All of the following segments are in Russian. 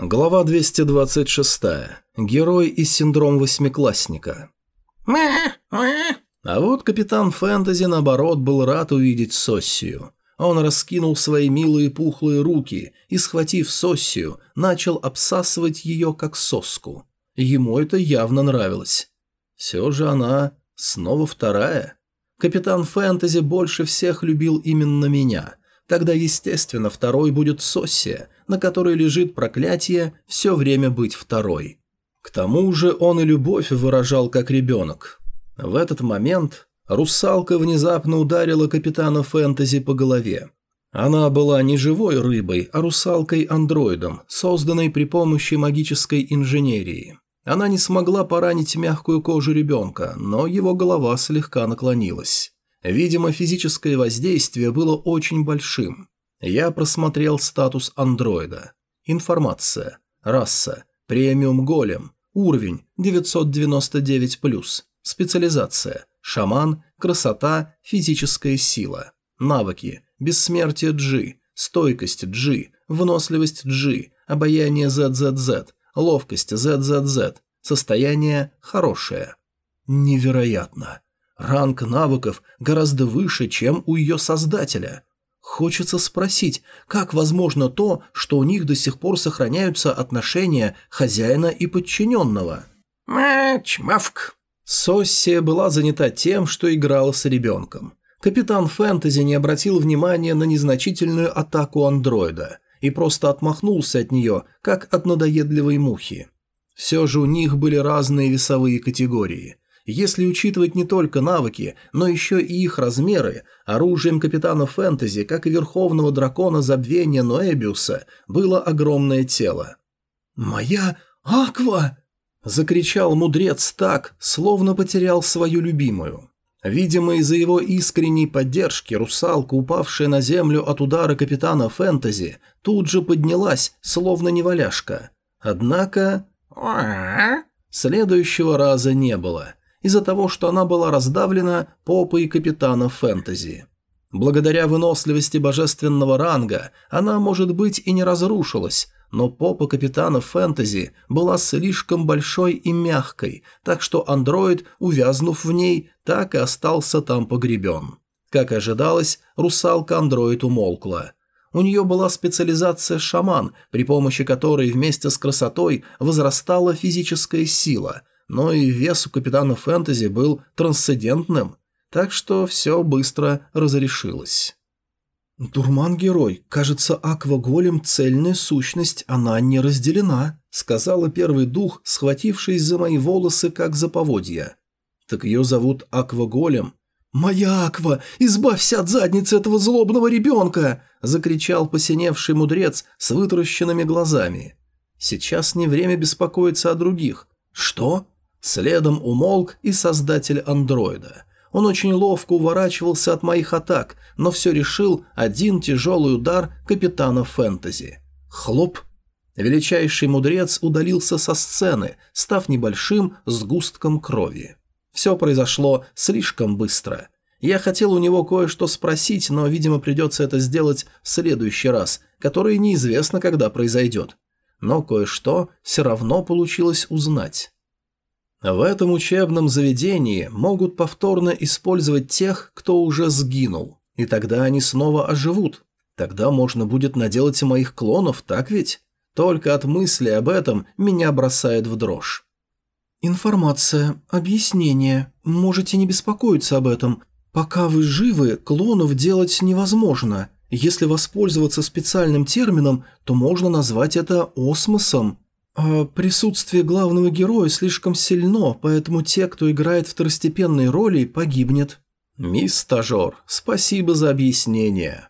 Глава 226. Герой из синдром восьмиклассника. А вот капитан Фэнтези, наоборот, был рад увидеть Соссию. Он раскинул свои милые пухлые руки и, схватив Соссию, начал обсасывать ее как соску. Ему это явно нравилось. Все же она снова вторая. Капитан Фэнтези больше всех любил именно меня. Тогда, естественно, второй будет Соссия – на которой лежит проклятие все время быть второй. К тому же он и любовь выражал как ребенок. В этот момент русалка внезапно ударила капитана фэнтези по голове. Она была не живой рыбой, а русалкой-андроидом, созданной при помощи магической инженерии. Она не смогла поранить мягкую кожу ребенка, но его голова слегка наклонилась. Видимо, физическое воздействие было очень большим. Я просмотрел статус андроида. Информация. Раса. Премиум голем. Уровень 999+. Специализация. Шаман. Красота. Физическая сила. Навыки. Бессмертие G. Стойкость G. Выносливость G. Обаяние ZZZ. Ловкость ZZZ. Состояние хорошее. Невероятно. Ранг навыков гораздо выше, чем у ее создателя – Хочется спросить, как возможно то, что у них до сих пор сохраняются отношения хозяина и подчиненного? Мач, мавк. Соссия была занята тем, что играла с ребенком. Капитан Фэнтези не обратил внимания на незначительную атаку андроида и просто отмахнулся от нее, как от надоедливой мухи. Все же у них были разные весовые категории – если учитывать не только навыки, но еще и их размеры, оружием капитана фэнтези, как и верховного дракона забвения Ноэбиуса, было огромное тело. «Моя Аква!» – закричал мудрец так, словно потерял свою любимую. Видимо, из-за его искренней поддержки русалка, упавшая на землю от удара капитана фэнтези, тут же поднялась, словно неваляшка. Однако... Следующего раза не было – из-за того, что она была раздавлена попой капитана фэнтези. Благодаря выносливости божественного ранга она, может быть, и не разрушилась, но попа капитана фэнтези была слишком большой и мягкой, так что андроид, увязнув в ней, так и остался там погребен. Как ожидалось, русалка-андроид умолкла. У нее была специализация шаман, при помощи которой вместе с красотой возрастала физическая сила, но и вес у капитана Фэнтези был трансцендентным, так что все быстро разрешилось. «Дурман-герой, кажется, акваголем – цельная сущность, она не разделена», – сказала первый дух, схватившись за мои волосы, как за поводья. «Так ее зовут Акваголем». «Моя Аква, избавься от задницы этого злобного ребенка!» – закричал посиневший мудрец с вытаращенными глазами. «Сейчас не время беспокоиться о других. Что? Следом умолк и создатель андроида. Он очень ловко уворачивался от моих атак, но все решил один тяжелый удар капитана фэнтези. Хлоп! Величайший мудрец удалился со сцены, став небольшим сгустком крови. Все произошло слишком быстро. Я хотел у него кое-что спросить, но, видимо, придется это сделать в следующий раз, который неизвестно, когда произойдет. Но кое-что все равно получилось узнать. В этом учебном заведении могут повторно использовать тех, кто уже сгинул, и тогда они снова оживут. Тогда можно будет наделать моих клонов, так ведь? Только от мысли об этом меня бросает в дрожь. Информация, объяснение. Можете не беспокоиться об этом. Пока вы живы, клонов делать невозможно. Если воспользоваться специальным термином, то можно назвать это осмосом. А присутствие главного героя слишком сильно, поэтому те, кто играет второстепенные роли, погибнет. Мисс Стажер, спасибо за объяснение.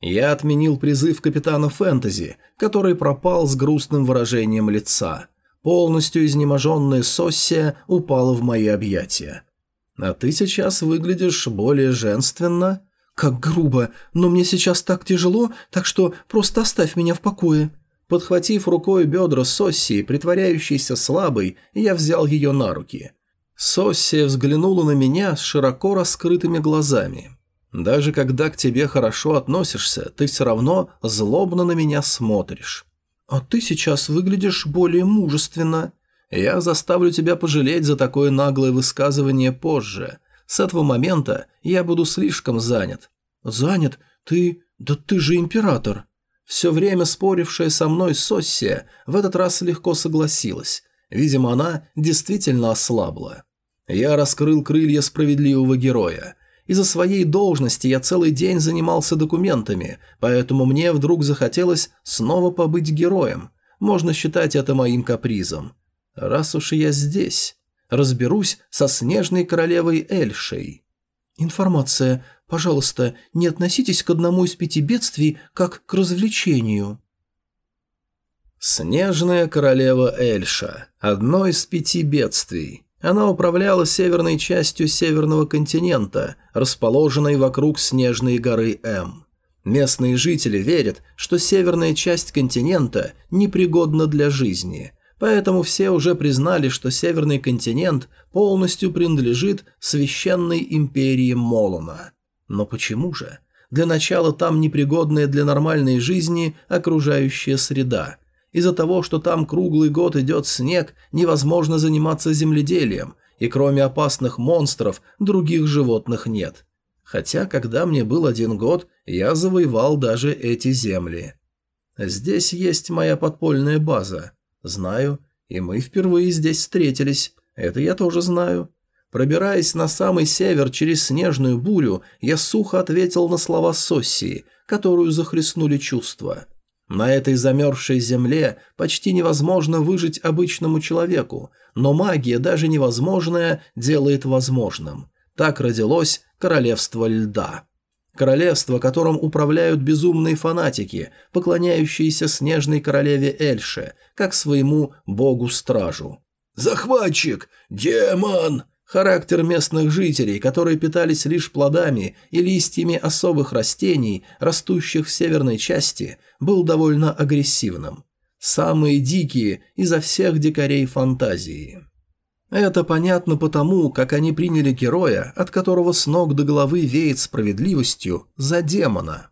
Я отменил призыв капитана Фэнтези, который пропал с грустным выражением лица. Полностью изнеможенная Соссия упала в мои объятия. А ты сейчас выглядишь более женственно. Как грубо, но мне сейчас так тяжело, так что просто оставь меня в покое. Подхватив рукой бедра Соссии, притворяющейся слабой, я взял ее на руки. Соссия взглянула на меня с широко раскрытыми глазами. «Даже когда к тебе хорошо относишься, ты все равно злобно на меня смотришь». «А ты сейчас выглядишь более мужественно. Я заставлю тебя пожалеть за такое наглое высказывание позже. С этого момента я буду слишком занят». «Занят? Ты... Да ты же император!» Все время спорившая со мной Соссия в этот раз легко согласилась. Видимо, она действительно ослабла. Я раскрыл крылья справедливого героя. Из-за своей должности я целый день занимался документами, поэтому мне вдруг захотелось снова побыть героем. Можно считать это моим капризом. Раз уж я здесь, разберусь со снежной королевой Эльшей. Информация. Пожалуйста, не относитесь к одному из пяти бедствий как к развлечению. Снежная королева Эльша. Одно из пяти бедствий. Она управляла северной частью северного континента, расположенной вокруг снежной горы М. Местные жители верят, что северная часть континента непригодна для жизни, поэтому все уже признали, что северный континент полностью принадлежит священной империи Молона. Но почему же? Для начала там непригодная для нормальной жизни окружающая среда – из-за того, что там круглый год идет снег, невозможно заниматься земледелием, и кроме опасных монстров, других животных нет. Хотя, когда мне был один год, я завоевал даже эти земли. Здесь есть моя подпольная база. Знаю, и мы впервые здесь встретились. Это я тоже знаю. Пробираясь на самый север через снежную бурю, я сухо ответил на слова Соссии, которую захлестнули чувства. На этой замерзшей земле почти невозможно выжить обычному человеку, но магия, даже невозможная, делает возможным. Так родилось Королевство Льда. Королевство, которым управляют безумные фанатики, поклоняющиеся снежной королеве Эльше, как своему богу-стражу. «Захватчик! Демон!» Характер местных жителей, которые питались лишь плодами и листьями особых растений, растущих в северной части, был довольно агрессивным. Самые дикие изо всех дикарей фантазии. Это понятно потому, как они приняли героя, от которого с ног до головы веет справедливостью, за демона.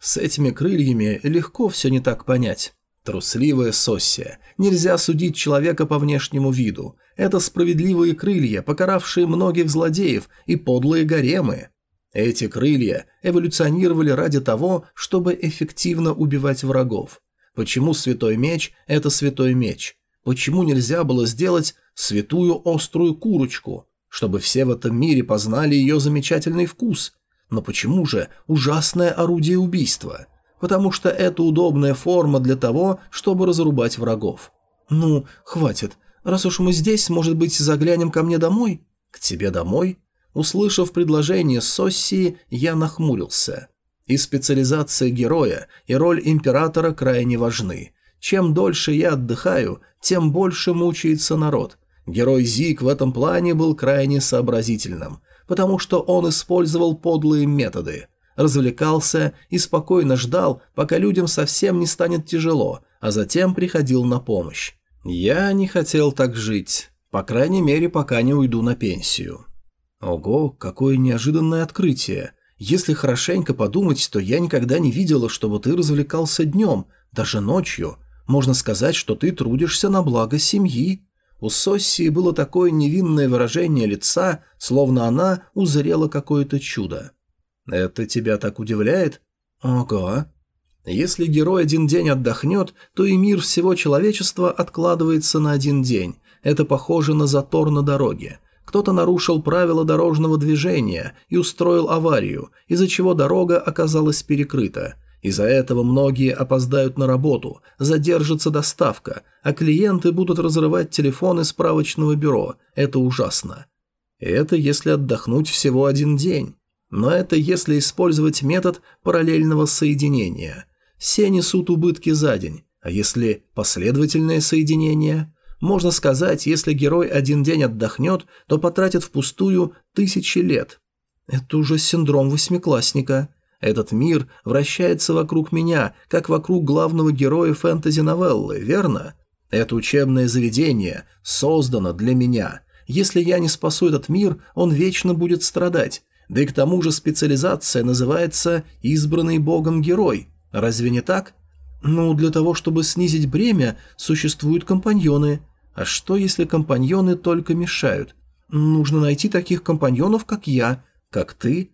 С этими крыльями легко все не так понять. Трусливая Соссия. Нельзя судить человека по внешнему виду. Это справедливые крылья, покаравшие многих злодеев и подлые гаремы. Эти крылья эволюционировали ради того, чтобы эффективно убивать врагов. Почему святой меч – это святой меч? Почему нельзя было сделать святую острую курочку, чтобы все в этом мире познали ее замечательный вкус? Но почему же ужасное орудие убийства – потому что это удобная форма для того, чтобы разрубать врагов. «Ну, хватит. Раз уж мы здесь, может быть, заглянем ко мне домой?» «К тебе домой?» Услышав предложение Соссии, я нахмурился. И специализация героя, и роль императора крайне важны. Чем дольше я отдыхаю, тем больше мучается народ. Герой Зик в этом плане был крайне сообразительным, потому что он использовал подлые методы – развлекался и спокойно ждал, пока людям совсем не станет тяжело, а затем приходил на помощь. Я не хотел так жить, по крайней мере, пока не уйду на пенсию. Ого, какое неожиданное открытие. Если хорошенько подумать, то я никогда не видела, чтобы ты развлекался днем, даже ночью. Можно сказать, что ты трудишься на благо семьи. У Соссии было такое невинное выражение лица, словно она узрела какое-то чудо. Это тебя так удивляет? Ага. Если герой один день отдохнет, то и мир всего человечества откладывается на один день. Это похоже на затор на дороге. Кто-то нарушил правила дорожного движения и устроил аварию, из-за чего дорога оказалась перекрыта. Из-за этого многие опоздают на работу, задержится доставка, а клиенты будут разрывать телефоны справочного бюро. Это ужасно. Это если отдохнуть всего один день. Но это если использовать метод параллельного соединения. Все несут убытки за день, а если последовательное соединение? Можно сказать, если герой один день отдохнет, то потратит впустую тысячи лет. Это уже синдром восьмиклассника. Этот мир вращается вокруг меня, как вокруг главного героя фэнтези-новеллы, верно? Это учебное заведение создано для меня. Если я не спасу этот мир, он вечно будет страдать, да и к тому же специализация называется «избранный богом герой». Разве не так? Ну, для того, чтобы снизить бремя, существуют компаньоны. А что, если компаньоны только мешают? Нужно найти таких компаньонов, как я, как ты.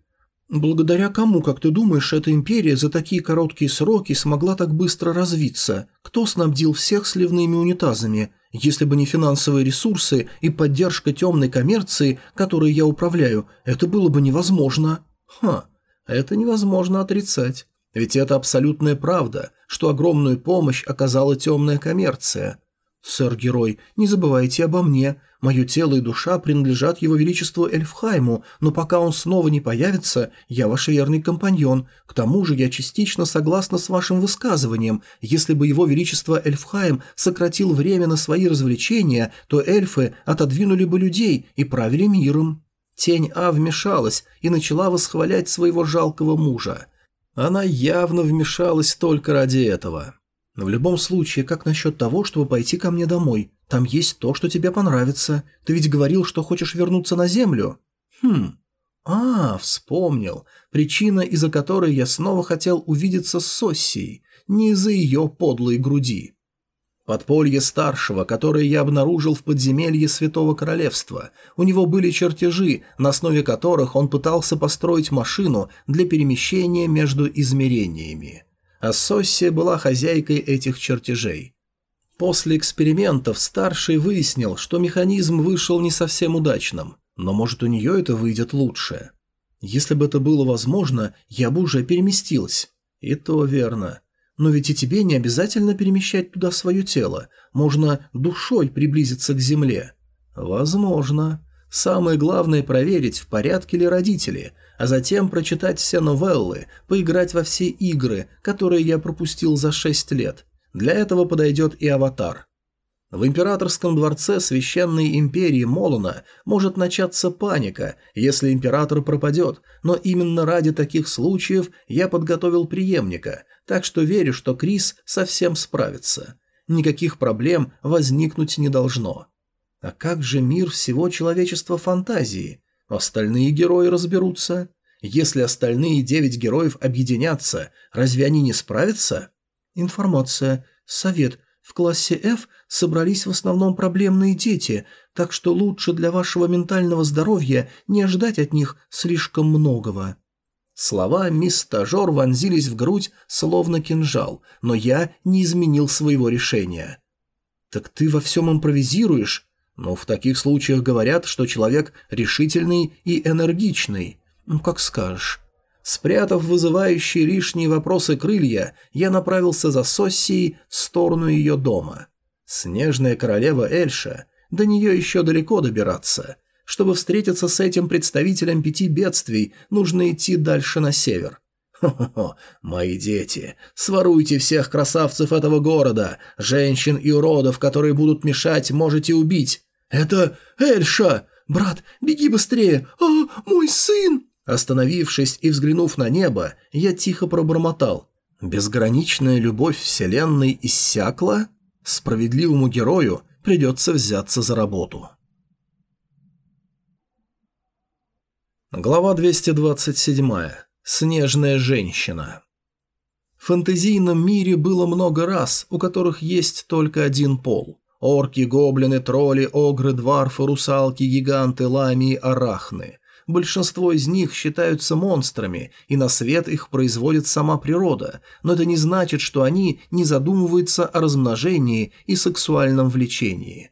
Благодаря кому, как ты думаешь, эта империя за такие короткие сроки смогла так быстро развиться? Кто снабдил всех сливными унитазами? Если бы не финансовые ресурсы и поддержка темной коммерции, которой я управляю, это было бы невозможно. Ха, это невозможно отрицать. Ведь это абсолютная правда, что огромную помощь оказала темная коммерция. «Сэр-герой, не забывайте обо мне. Мое тело и душа принадлежат его величеству Эльфхайму, но пока он снова не появится, я ваш верный компаньон. К тому же я частично согласна с вашим высказыванием. Если бы его величество Эльфхайм сократил время на свои развлечения, то эльфы отодвинули бы людей и правили миром». Тень А вмешалась и начала восхвалять своего жалкого мужа. Она явно вмешалась только ради этого. В любом случае, как насчет того, чтобы пойти ко мне домой? Там есть то, что тебе понравится. Ты ведь говорил, что хочешь вернуться на землю. Хм. А, вспомнил. Причина, из-за которой я снова хотел увидеться с Соссией. Не из-за ее подлой груди. Подполье старшего, которое я обнаружил в подземелье Святого Королевства. У него были чертежи, на основе которых он пытался построить машину для перемещения между измерениями а Соссия была хозяйкой этих чертежей. После экспериментов старший выяснил, что механизм вышел не совсем удачным, но может у нее это выйдет лучше. Если бы это было возможно, я бы уже переместилась. И то верно. Но ведь и тебе не обязательно перемещать туда свое тело. Можно душой приблизиться к земле. Возможно. Самое главное проверить, в порядке ли родители, а затем прочитать все новеллы, поиграть во все игры, которые я пропустил за шесть лет. Для этого подойдет и аватар. В императорском дворце священной империи Молона может начаться паника, если император пропадет, но именно ради таких случаев я подготовил преемника, так что верю, что Крис совсем справится. Никаких проблем возникнуть не должно. А как же мир всего человечества фантазии? Остальные герои разберутся. Если остальные девять героев объединятся, разве они не справятся? Информация. Совет. В классе F собрались в основном проблемные дети, так что лучше для вашего ментального здоровья не ожидать от них слишком многого. Слова мисс Стажер вонзились в грудь, словно кинжал, но я не изменил своего решения. «Так ты во всем импровизируешь?» Но в таких случаях говорят, что человек решительный и энергичный. Ну, как скажешь. Спрятав вызывающие лишние вопросы крылья, я направился за Соссией в сторону ее дома. Снежная королева Эльша, до нее еще далеко добираться. Чтобы встретиться с этим представителем пяти бедствий, нужно идти дальше на север. Хо-хо-хо, мои дети, своруйте всех красавцев этого города, женщин и уродов, которые будут мешать, можете убить. «Это Эльша! Брат, беги быстрее! А, мой сын!» Остановившись и взглянув на небо, я тихо пробормотал. «Безграничная любовь Вселенной иссякла? Справедливому герою придется взяться за работу». Глава 227. Снежная женщина. В фэнтезийном мире было много рас, у которых есть только один пол. Орки, гоблины, тролли, огры, дварфы, русалки, гиганты, ламии, арахны. Большинство из них считаются монстрами, и на свет их производит сама природа, но это не значит, что они не задумываются о размножении и сексуальном влечении.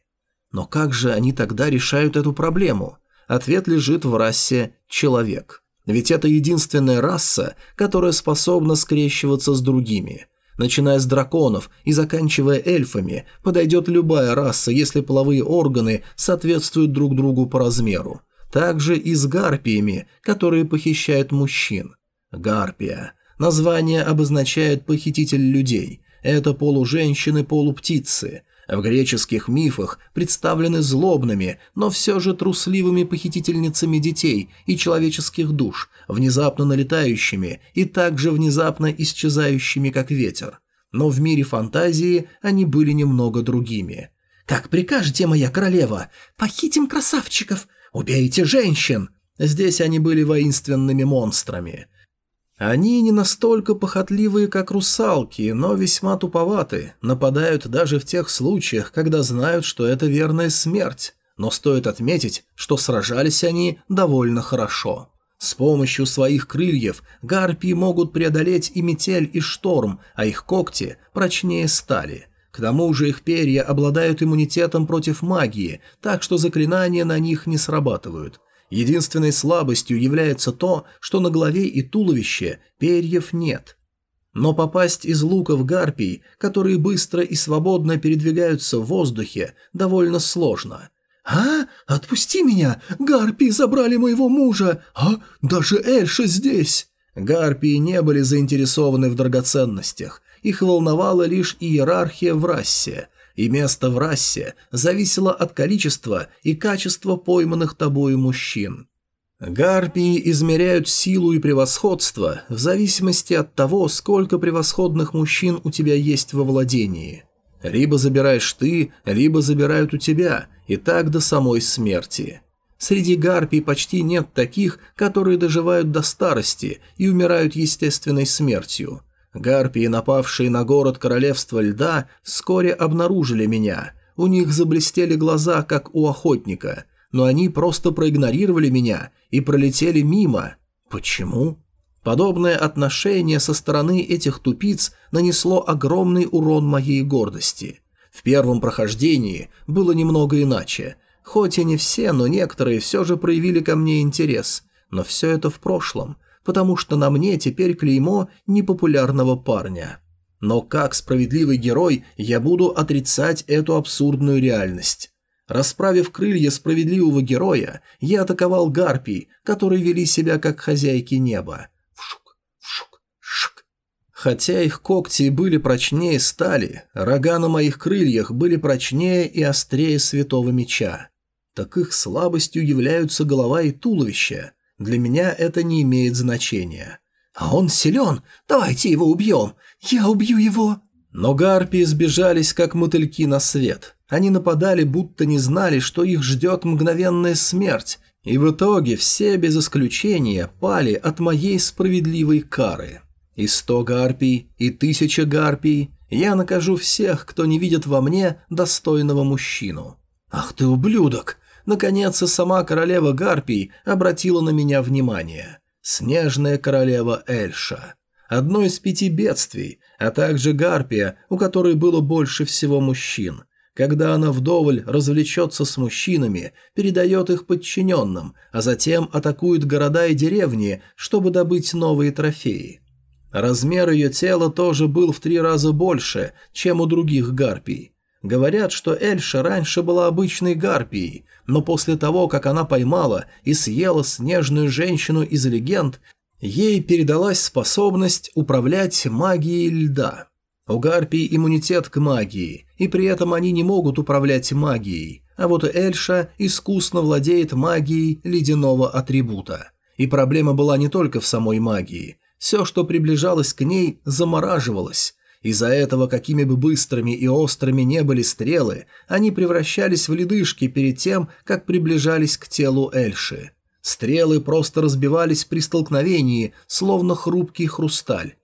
Но как же они тогда решают эту проблему? Ответ лежит в расе «человек». Ведь это единственная раса, которая способна скрещиваться с другими – Начиная с драконов и заканчивая эльфами, подойдет любая раса, если половые органы соответствуют друг другу по размеру. Также и с гарпиями, которые похищают мужчин. Гарпия. Название обозначает похититель людей. Это полуженщины, полуптицы. В греческих мифах представлены злобными, но все же трусливыми похитительницами детей и человеческих душ, внезапно налетающими и также внезапно исчезающими, как ветер. Но в мире фантазии они были немного другими. «Как прикажете, моя королева? Похитим красавчиков! Убейте женщин!» Здесь они были воинственными монстрами. Они не настолько похотливые, как русалки, но весьма туповаты, нападают даже в тех случаях, когда знают, что это верная смерть. Но стоит отметить, что сражались они довольно хорошо. С помощью своих крыльев гарпии могут преодолеть и метель, и шторм, а их когти прочнее стали. К тому же их перья обладают иммунитетом против магии, так что заклинания на них не срабатывают. Единственной слабостью является то, что на голове и туловище перьев нет. Но попасть из луков гарпий, которые быстро и свободно передвигаются в воздухе, довольно сложно. «А? Отпусти меня! Гарпии забрали моего мужа! А? Даже Эльша здесь!» Гарпии не были заинтересованы в драгоценностях. Их волновала лишь иерархия в расе – и место в расе зависело от количества и качества пойманных тобою мужчин. Гарпии измеряют силу и превосходство в зависимости от того, сколько превосходных мужчин у тебя есть во владении. Либо забираешь ты, либо забирают у тебя, и так до самой смерти. Среди гарпий почти нет таких, которые доживают до старости и умирают естественной смертью – Гарпии, напавшие на город Королевства Льда, вскоре обнаружили меня. У них заблестели глаза, как у охотника, но они просто проигнорировали меня и пролетели мимо. Почему? Подобное отношение со стороны этих тупиц нанесло огромный урон моей гордости. В первом прохождении было немного иначе. Хоть и не все, но некоторые все же проявили ко мне интерес. Но все это в прошлом – потому что на мне теперь клеймо непопулярного парня. Но как справедливый герой я буду отрицать эту абсурдную реальность? Расправив крылья справедливого героя, я атаковал гарпий, которые вели себя как хозяйки неба. Вшук, вшук, шик. Хотя их когти были прочнее стали, рога на моих крыльях были прочнее и острее святого меча. Так их слабостью являются голова и туловище. Для меня это не имеет значения. А он силен, давайте его убьем. Я убью его. Но гарпии сбежались, как мотыльки на свет. Они нападали, будто не знали, что их ждет мгновенная смерть, и в итоге все без исключения пали от моей справедливой кары. И сто гарпий, и тысяча гарпий. Я накажу всех, кто не видит во мне достойного мужчину. «Ах ты ублюдок! Наконец, и сама королева Гарпий обратила на меня внимание. Снежная королева Эльша. Одно из пяти бедствий, а также Гарпия, у которой было больше всего мужчин. Когда она вдоволь развлечется с мужчинами, передает их подчиненным, а затем атакует города и деревни, чтобы добыть новые трофеи. Размер ее тела тоже был в три раза больше, чем у других гарпий. Говорят, что Эльша раньше была обычной гарпией, но после того, как она поймала и съела снежную женщину из легенд, ей передалась способность управлять магией льда. У гарпий иммунитет к магии, и при этом они не могут управлять магией, а вот Эльша искусно владеет магией ледяного атрибута. И проблема была не только в самой магии. Все, что приближалось к ней, замораживалось, из-за этого, какими бы быстрыми и острыми не были стрелы, они превращались в ледышки перед тем, как приближались к телу Эльши. Стрелы просто разбивались при столкновении, словно хрупкий хрусталь.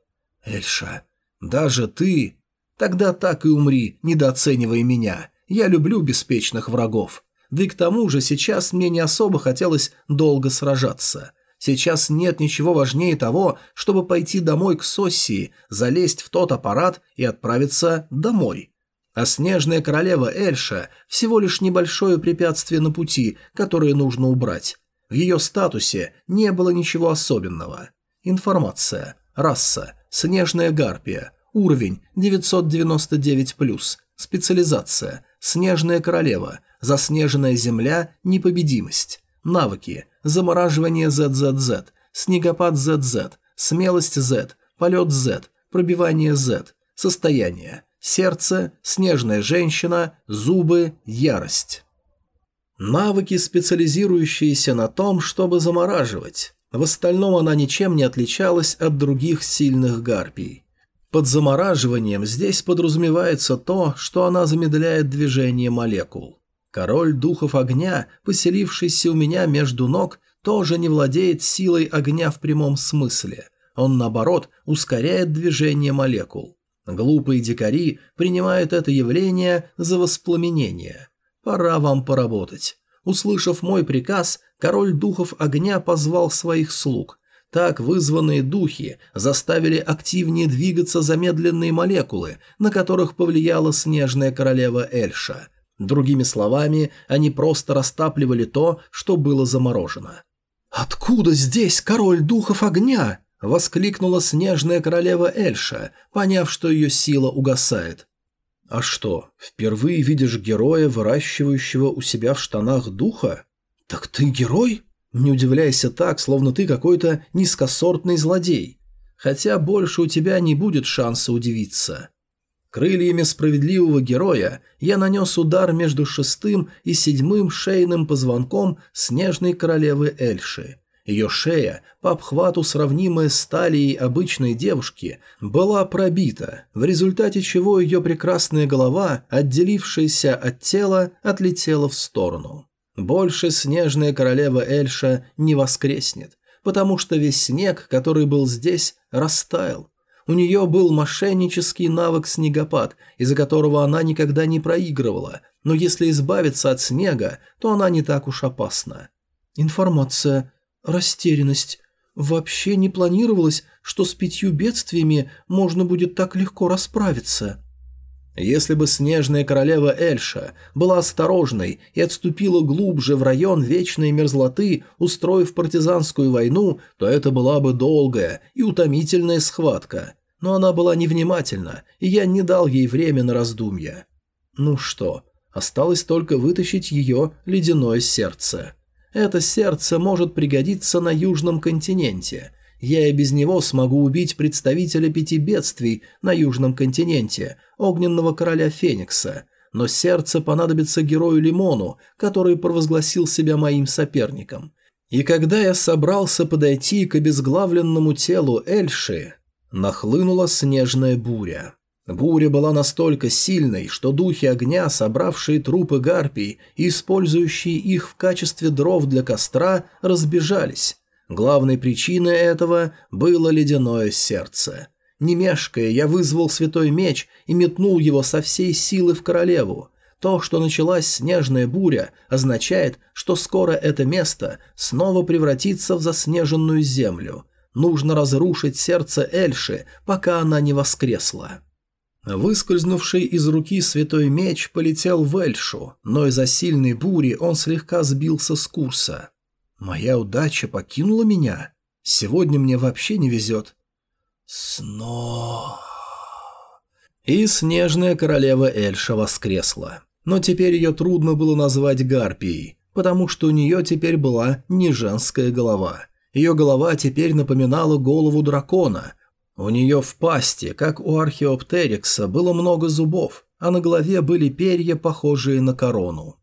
«Эльша, даже ты...» «Тогда так и умри, недооценивая меня. Я люблю беспечных врагов. Да и к тому же сейчас мне не особо хотелось долго сражаться. Сейчас нет ничего важнее того, чтобы пойти домой к Соссии, залезть в тот аппарат и отправиться домой. А снежная королева Эльша – всего лишь небольшое препятствие на пути, которое нужно убрать. В ее статусе не было ничего особенного. Информация. Раса. Снежная гарпия. Уровень 999+. Специализация. Снежная королева. Заснеженная земля. Непобедимость. Навыки. Замораживание ZZZ. Снегопад ZZ. Смелость Z. Полет Z. Пробивание Z. Состояние. Сердце. Снежная женщина. Зубы. Ярость. Навыки, специализирующиеся на том, чтобы замораживать. В остальном она ничем не отличалась от других сильных гарпий. Под замораживанием здесь подразумевается то, что она замедляет движение молекул. Король духов огня, поселившийся у меня между ног, тоже не владеет силой огня в прямом смысле. Он, наоборот, ускоряет движение молекул. Глупые дикари принимают это явление за воспламенение. Пора вам поработать. Услышав мой приказ, король духов огня позвал своих слуг. Так вызванные духи заставили активнее двигаться замедленные молекулы, на которых повлияла снежная королева Эльша. Другими словами, они просто растапливали то, что было заморожено. «Откуда здесь король духов огня?» – воскликнула снежная королева Эльша, поняв, что ее сила угасает. «А что, впервые видишь героя, выращивающего у себя в штанах духа? Так ты герой? Не удивляйся так, словно ты какой-то низкосортный злодей. Хотя больше у тебя не будет шанса удивиться». Крыльями справедливого героя я нанес удар между шестым и седьмым шейным позвонком снежной королевы Эльши. Ее шея, по обхвату сравнимая с талией обычной девушки, была пробита, в результате чего ее прекрасная голова, отделившаяся от тела, отлетела в сторону. Больше снежная королева Эльша не воскреснет, потому что весь снег, который был здесь, растаял. У нее был мошеннический навык снегопад, из-за которого она никогда не проигрывала, но если избавиться от снега, то она не так уж опасна. Информация Растерянность. Вообще не планировалось, что с пятью бедствиями можно будет так легко расправиться. Если бы снежная королева Эльша была осторожной и отступила глубже в район вечной мерзлоты, устроив партизанскую войну, то это была бы долгая и утомительная схватка. Но она была невнимательна, и я не дал ей время на раздумья. Ну что, осталось только вытащить ее ледяное сердце. Это сердце может пригодиться на Южном континенте. Я и без него смогу убить представителя пяти бедствий на Южном континенте, огненного короля Феникса. Но сердце понадобится герою Лимону, который провозгласил себя моим соперником. И когда я собрался подойти к обезглавленному телу Эльши, нахлынула снежная буря. Буря была настолько сильной, что духи огня, собравшие трупы гарпий и использующие их в качестве дров для костра, разбежались. Главной причиной этого было ледяное сердце. Не мешкая, я вызвал святой меч и метнул его со всей силы в королеву. То, что началась снежная буря, означает, что скоро это место снова превратится в заснеженную землю. Нужно разрушить сердце Эльши, пока она не воскресла. Выскользнувший из руки святой меч полетел в Эльшу, но из-за сильной бури он слегка сбился с курса. «Моя удача покинула меня? Сегодня мне вообще не везет». «Сно...» И снежная королева Эльша воскресла. Но теперь ее трудно было назвать Гарпией, потому что у нее теперь была не женская голова. Ее голова теперь напоминала голову дракона – у нее в пасти, как у археоптерикса, было много зубов, а на голове были перья, похожие на корону.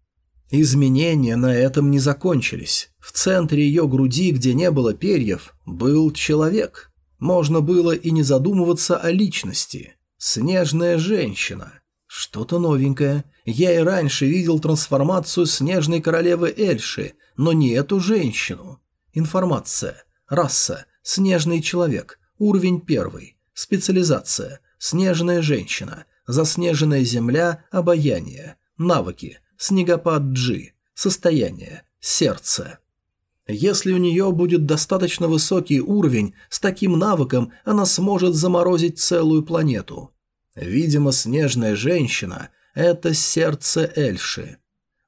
Изменения на этом не закончились. В центре ее груди, где не было перьев, был человек. Можно было и не задумываться о личности. Снежная женщина. Что-то новенькое. Я и раньше видел трансформацию снежной королевы Эльши, но не эту женщину. Информация. Раса. Снежный человек. Уровень первый. Специализация. Снежная женщина. Заснеженная земля. Обаяние. Навыки. Снегопад G. Состояние. Сердце. Если у нее будет достаточно высокий уровень, с таким навыком она сможет заморозить целую планету. Видимо, снежная женщина – это сердце Эльши.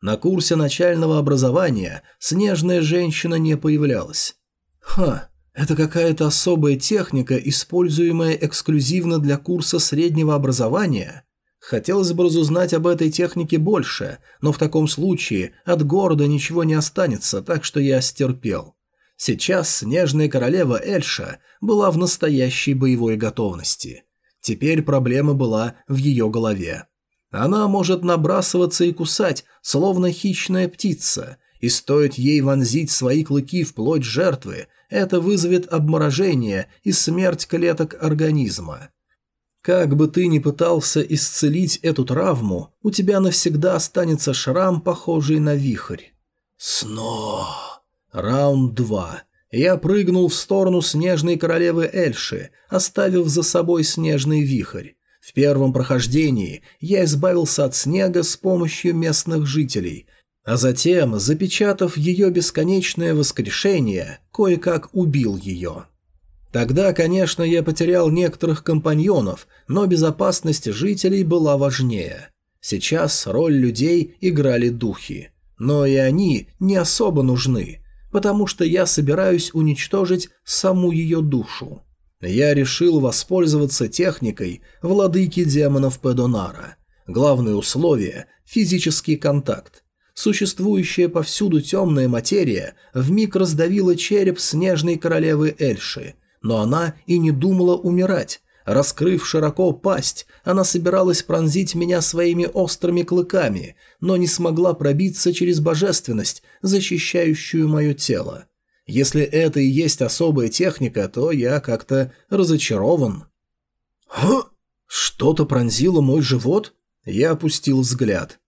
На курсе начального образования снежная женщина не появлялась. Ха, это какая-то особая техника, используемая эксклюзивно для курса среднего образования? Хотелось бы разузнать об этой технике больше, но в таком случае от города ничего не останется, так что я стерпел. Сейчас снежная королева Эльша была в настоящей боевой готовности. Теперь проблема была в ее голове. Она может набрасываться и кусать, словно хищная птица, и стоит ей вонзить свои клыки в плоть жертвы, это вызовет обморожение и смерть клеток организма. Как бы ты ни пытался исцелить эту травму, у тебя навсегда останется шрам, похожий на вихрь. Сно. Раунд 2. Я прыгнул в сторону снежной королевы Эльши, оставив за собой снежный вихрь. В первом прохождении я избавился от снега с помощью местных жителей, а затем, запечатав ее бесконечное воскрешение, кое-как убил ее. Тогда, конечно, я потерял некоторых компаньонов, но безопасность жителей была важнее. Сейчас роль людей играли духи. Но и они не особо нужны, потому что я собираюсь уничтожить саму ее душу. Я решил воспользоваться техникой владыки демонов Педонара. Главное условие – физический контакт. Существующая повсюду темная материя вмиг раздавила череп снежной королевы Эльши, но она и не думала умирать. Раскрыв широко пасть, она собиралась пронзить меня своими острыми клыками, но не смогла пробиться через божественность, защищающую мое тело. Если это и есть особая техника, то я как-то разочарован. «Ха! Что-то пронзило мой живот?» Я опустил взгляд.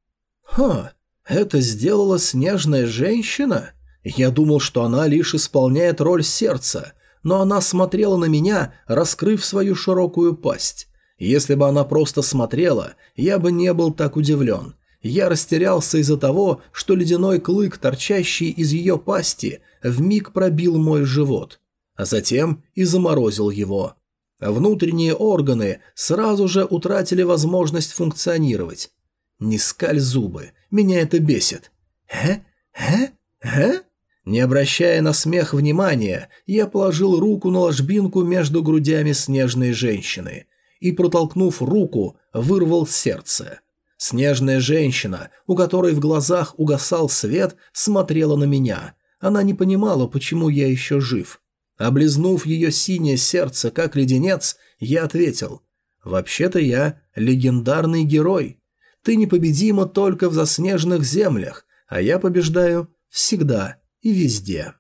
«Ха! Это сделала снежная женщина? Я думал, что она лишь исполняет роль сердца, но она смотрела на меня, раскрыв свою широкую пасть. Если бы она просто смотрела, я бы не был так удивлен. Я растерялся из-за того, что ледяной клык, торчащий из ее пасти, вмиг пробил мой живот, а затем и заморозил его. Внутренние органы сразу же утратили возможность функционировать. Не скаль зубы, меня это бесит. «Э? Э? Э?» Не обращая на смех внимания, я положил руку на ложбинку между грудями снежной женщины и, протолкнув руку, вырвал сердце. Снежная женщина, у которой в глазах угасал свет, смотрела на меня. Она не понимала, почему я еще жив. Облизнув ее синее сердце, как леденец, я ответил. «Вообще-то я легендарный герой. Ты непобедима только в заснеженных землях, а я побеждаю всегда и везде».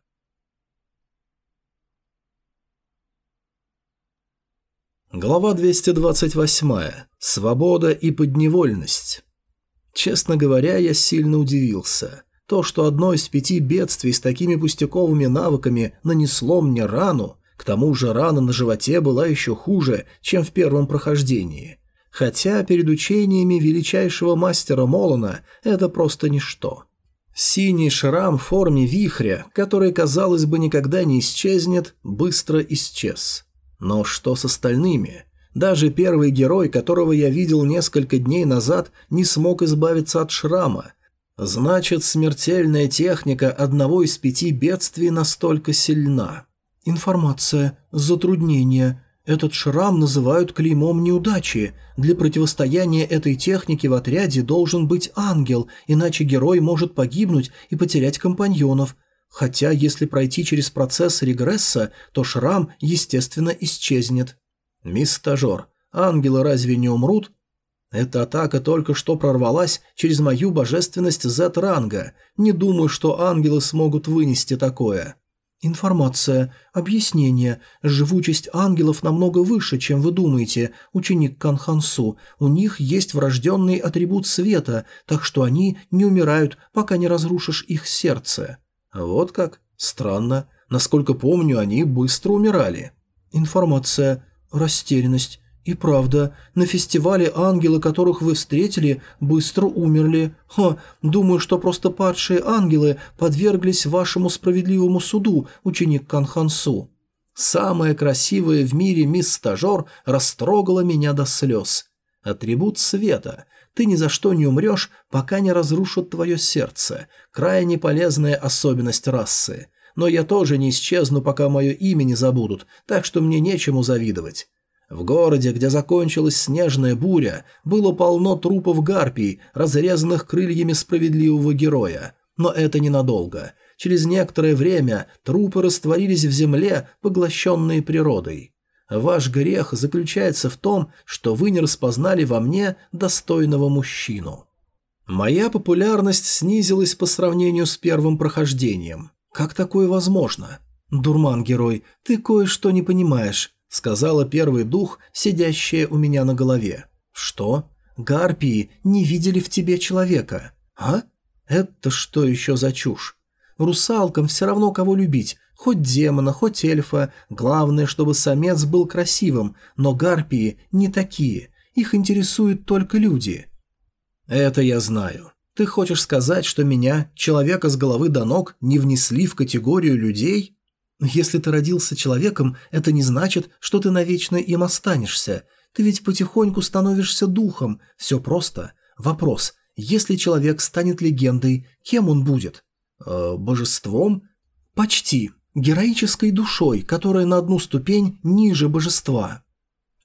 Глава 228. Свобода и подневольность. Честно говоря, я сильно удивился. То, что одно из пяти бедствий с такими пустяковыми навыками нанесло мне рану, к тому же рана на животе была еще хуже, чем в первом прохождении. Хотя перед учениями величайшего мастера Молона это просто ничто. Синий шрам в форме вихря, который, казалось бы, никогда не исчезнет, быстро исчез. Но что с остальными? Даже первый герой, которого я видел несколько дней назад, не смог избавиться от шрама. Значит, смертельная техника одного из пяти бедствий настолько сильна. Информация. Затруднение. Этот шрам называют клеймом неудачи. Для противостояния этой технике в отряде должен быть ангел, иначе герой может погибнуть и потерять компаньонов – Хотя, если пройти через процесс регресса, то шрам, естественно, исчезнет. Мисс Стажер, ангелы разве не умрут? Эта атака только что прорвалась через мою божественность Z-ранга. Не думаю, что ангелы смогут вынести такое. Информация. Объяснение. Живучесть ангелов намного выше, чем вы думаете, ученик Канхансу. У них есть врожденный атрибут света, так что они не умирают, пока не разрушишь их сердце. Вот как? Странно. Насколько помню, они быстро умирали. Информация. Растерянность. И правда, на фестивале ангелы, которых вы встретили, быстро умерли. Ха, думаю, что просто падшие ангелы подверглись вашему справедливому суду, ученик Канхансу. Самая красивая в мире мисс-стажер растрогала меня до слез. Атрибут света. Ты ни за что не умрешь, пока не разрушат твое сердце. Крайне полезная особенность расы. Но я тоже не исчезну, пока мое имя не забудут, так что мне нечему завидовать. В городе, где закончилась снежная буря, было полно трупов гарпий, разрезанных крыльями справедливого героя. Но это ненадолго. Через некоторое время трупы растворились в земле, поглощенные природой. Ваш грех заключается в том, что вы не распознали во мне достойного мужчину. Моя популярность снизилась по сравнению с первым прохождением. Как такое возможно? Дурман-герой, ты кое-что не понимаешь, сказала первый дух, сидящая у меня на голове. Что? Гарпии не видели в тебе человека. А? Это что еще за чушь? Русалкам все равно кого любить, хоть демона, хоть эльфа. Главное, чтобы самец был красивым, но гарпии не такие. Их интересуют только люди. Это я знаю. Ты хочешь сказать, что меня, человека с головы до ног, не внесли в категорию людей? Если ты родился человеком, это не значит, что ты навечно им останешься. Ты ведь потихоньку становишься духом. Все просто. Вопрос. Если человек станет легендой, кем он будет? Э, божеством? Почти. Героической душой, которая на одну ступень ниже божества.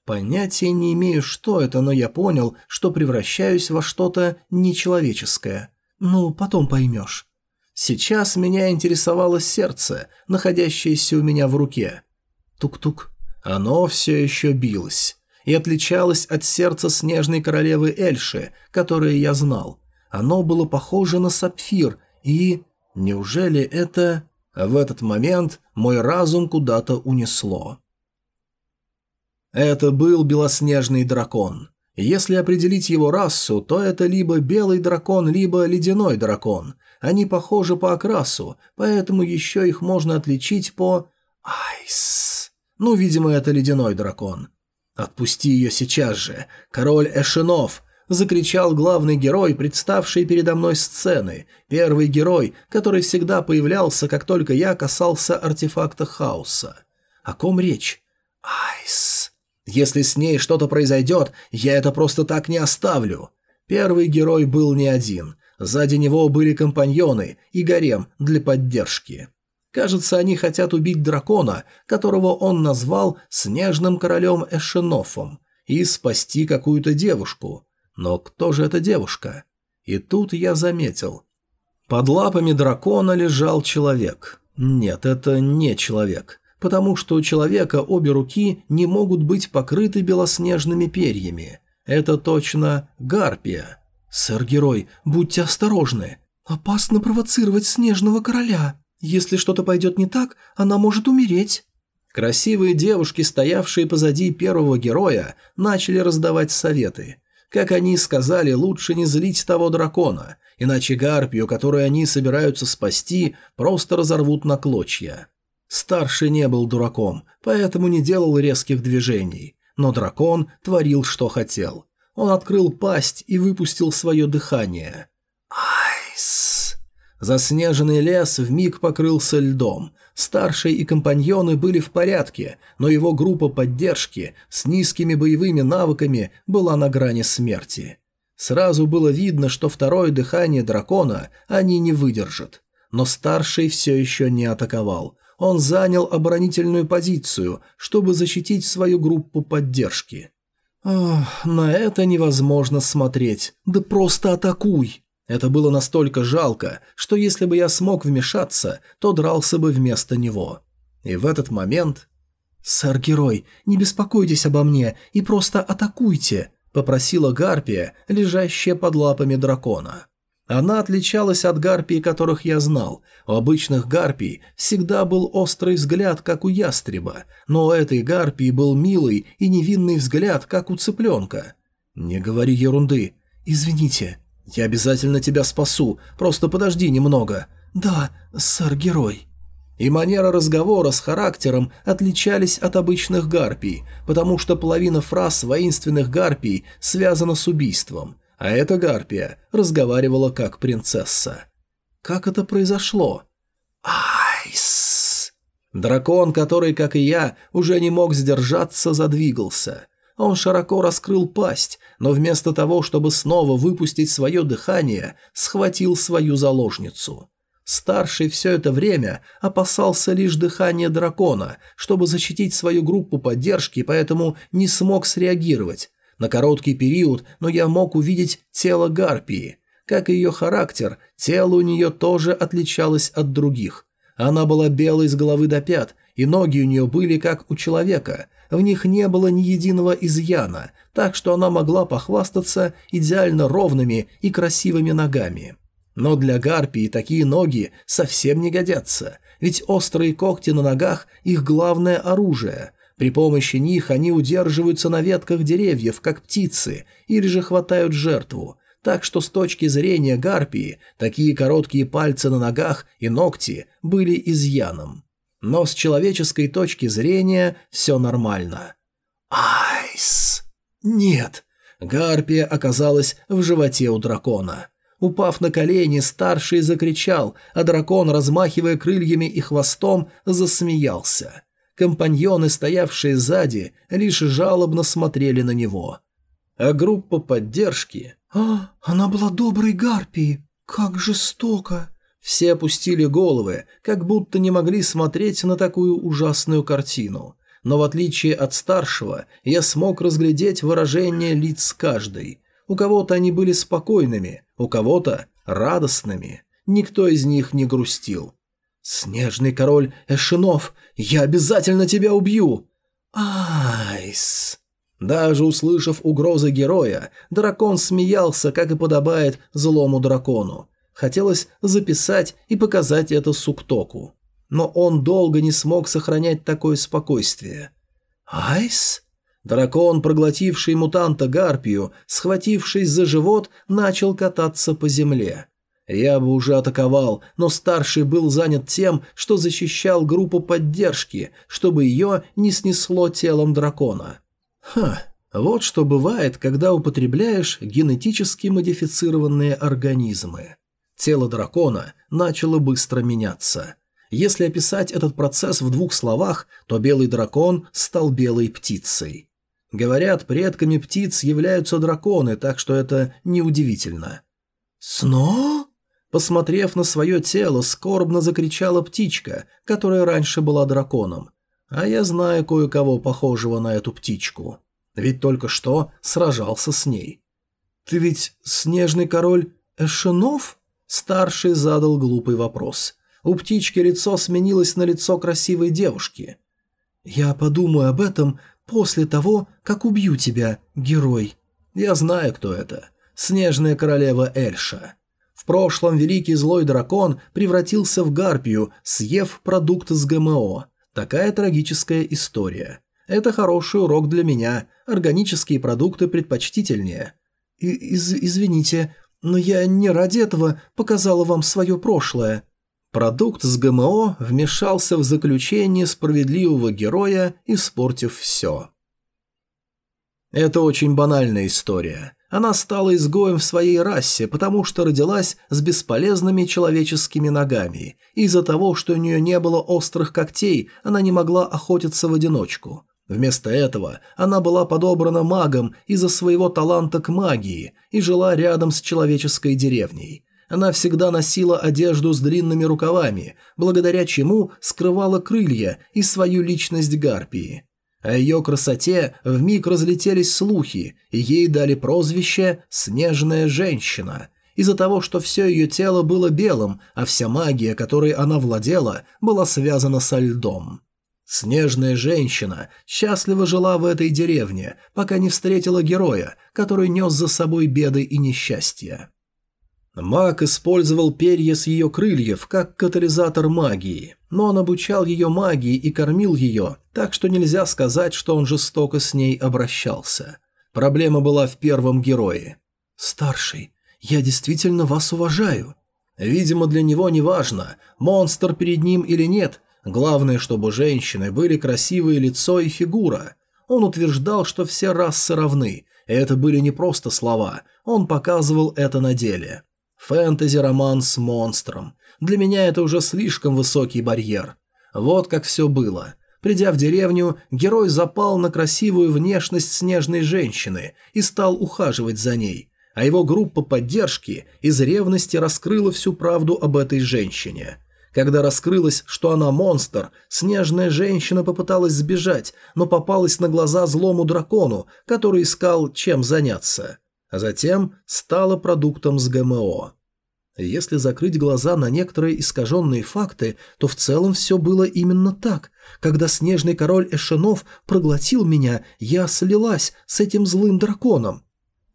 Понятия не имею, что это, но я понял, что превращаюсь во что-то нечеловеческое. Ну, потом поймешь. Сейчас меня интересовало сердце, находящееся у меня в руке. Тук-тук. Оно все еще билось. И отличалось от сердца снежной королевы Эльши, которое я знал. Оно было похоже на сапфир, и... Неужели это... В этот момент мой разум куда-то унесло. Это был белоснежный дракон. Если определить его расу, то это либо белый дракон, либо ледяной дракон. Они похожи по окрасу, поэтому еще их можно отличить по... Айс. Ну, видимо, это ледяной дракон. «Отпусти ее сейчас же, король Эшенов!» – закричал главный герой, представший передо мной сцены. Первый герой, который всегда появлялся, как только я касался артефакта хаоса. О ком речь? Айс. Если с ней что-то произойдет, я это просто так не оставлю. Первый герой был не один. Сзади него были компаньоны и гарем для поддержки. Кажется, они хотят убить дракона, которого он назвал Снежным Королем Эшенофом, и спасти какую-то девушку. Но кто же эта девушка? И тут я заметил. Под лапами дракона лежал человек. Нет, это не человек потому что у человека обе руки не могут быть покрыты белоснежными перьями. Это точно гарпия. Сэр-герой, будьте осторожны. Опасно провоцировать снежного короля. Если что-то пойдет не так, она может умереть. Красивые девушки, стоявшие позади первого героя, начали раздавать советы. Как они сказали, лучше не злить того дракона, иначе гарпию, которую они собираются спасти, просто разорвут на клочья. Старший не был дураком, поэтому не делал резких движений. Но дракон творил, что хотел. Он открыл пасть и выпустил свое дыхание. Айс! Заснеженный лес вмиг покрылся льдом. Старший и компаньоны были в порядке, но его группа поддержки с низкими боевыми навыками была на грани смерти. Сразу было видно, что второе дыхание дракона они не выдержат. Но старший все еще не атаковал он занял оборонительную позицию, чтобы защитить свою группу поддержки. Ох, на это невозможно смотреть. Да просто атакуй. Это было настолько жалко, что если бы я смог вмешаться, то дрался бы вместо него. И в этот момент... «Сэр-герой, не беспокойтесь обо мне и просто атакуйте», — попросила Гарпия, лежащая под лапами дракона. Она отличалась от гарпий, которых я знал. У обычных гарпий всегда был острый взгляд, как у ястреба, но у этой гарпии был милый и невинный взгляд, как у цыпленка. «Не говори ерунды. Извините. Я обязательно тебя спасу, просто подожди немного». «Да, сэр-герой». И манера разговора с характером отличались от обычных гарпий, потому что половина фраз воинственных гарпий связана с убийством – а эта гарпия разговаривала как принцесса. Как это произошло? Айс! Дракон, который, как и я, уже не мог сдержаться, задвигался. Он широко раскрыл пасть, но вместо того, чтобы снова выпустить свое дыхание, схватил свою заложницу. Старший все это время опасался лишь дыхания дракона, чтобы защитить свою группу поддержки, поэтому не смог среагировать, на короткий период, но я мог увидеть тело Гарпии. Как и ее характер, тело у нее тоже отличалось от других. Она была белой с головы до пят, и ноги у нее были как у человека. В них не было ни единого изъяна, так что она могла похвастаться идеально ровными и красивыми ногами. Но для гарпии такие ноги совсем не годятся, ведь острые когти на ногах – их главное оружие – при помощи них они удерживаются на ветках деревьев, как птицы, или же хватают жертву. так что с точки зрения гарпии такие короткие пальцы на ногах и ногти были изъяном. Но с человеческой точки зрения все нормально. Айс! Нет! Гарпия оказалась в животе у дракона. Упав на колени, старший закричал, а дракон, размахивая крыльями и хвостом, засмеялся. Компаньоны, стоявшие сзади, лишь жалобно смотрели на него. А группа поддержки... «А, она была доброй гарпией! Как жестоко!» Все опустили головы, как будто не могли смотреть на такую ужасную картину. Но в отличие от старшего, я смог разглядеть выражение лиц каждой. У кого-то они были спокойными, у кого-то радостными. Никто из них не грустил. «Снежный король Эшинов, я обязательно тебя убью!» «Айс!» Даже услышав угрозы героя, дракон смеялся, как и подобает злому дракону. Хотелось записать и показать это Суктоку. Но он долго не смог сохранять такое спокойствие. «Айс?» Дракон, проглотивший мутанта Гарпию, схватившись за живот, начал кататься по земле. Я бы уже атаковал, но старший был занят тем, что защищал группу поддержки, чтобы ее не снесло телом дракона. Ха, вот что бывает, когда употребляешь генетически модифицированные организмы. Тело дракона начало быстро меняться. Если описать этот процесс в двух словах, то белый дракон стал белой птицей. Говорят, предками птиц являются драконы, так что это неудивительно. «Сно?» Посмотрев на свое тело, скорбно закричала птичка, которая раньше была драконом. А я знаю кое-кого похожего на эту птичку. Ведь только что сражался с ней. «Ты ведь снежный король Эшенов?» Старший задал глупый вопрос. У птички лицо сменилось на лицо красивой девушки. «Я подумаю об этом после того, как убью тебя, герой». «Я знаю, кто это. Снежная королева Эльша». В прошлом великий злой дракон превратился в гарпию, съев продукт с ГМО. Такая трагическая история. Это хороший урок для меня. Органические продукты предпочтительнее. И из извините, но я не ради этого показала вам свое прошлое. Продукт с ГМО вмешался в заключение справедливого героя, испортив все. Это очень банальная история. Она стала изгоем в своей расе, потому что родилась с бесполезными человеческими ногами. Из-за того, что у нее не было острых когтей, она не могла охотиться в одиночку. Вместо этого она была подобрана магом из-за своего таланта к магии и жила рядом с человеческой деревней. Она всегда носила одежду с длинными рукавами, благодаря чему скрывала крылья и свою личность гарпии. О ее красоте вмиг разлетелись слухи, и ей дали прозвище «Снежная женщина», из-за того, что все ее тело было белым, а вся магия, которой она владела, была связана со льдом. Снежная женщина счастливо жила в этой деревне, пока не встретила героя, который нес за собой беды и несчастья. Маг использовал перья с ее крыльев как катализатор магии, но он обучал ее магии и кормил ее, так что нельзя сказать, что он жестоко с ней обращался. Проблема была в первом герое. «Старший, я действительно вас уважаю». Видимо, для него не важно, монстр перед ним или нет, главное, чтобы женщины были красивые лицо и фигура. Он утверждал, что все расы равны, и это были не просто слова, он показывал это на деле. Фэнтези-роман с монстром. Для меня это уже слишком высокий барьер. Вот как все было. Придя в деревню, герой запал на красивую внешность снежной женщины и стал ухаживать за ней, а его группа поддержки из ревности раскрыла всю правду об этой женщине. Когда раскрылось, что она монстр, снежная женщина попыталась сбежать, но попалась на глаза злому дракону, который искал чем заняться а затем стала продуктом с ГМО. Если закрыть глаза на некоторые искаженные факты, то в целом все было именно так. Когда снежный король Эшенов проглотил меня, я слилась с этим злым драконом.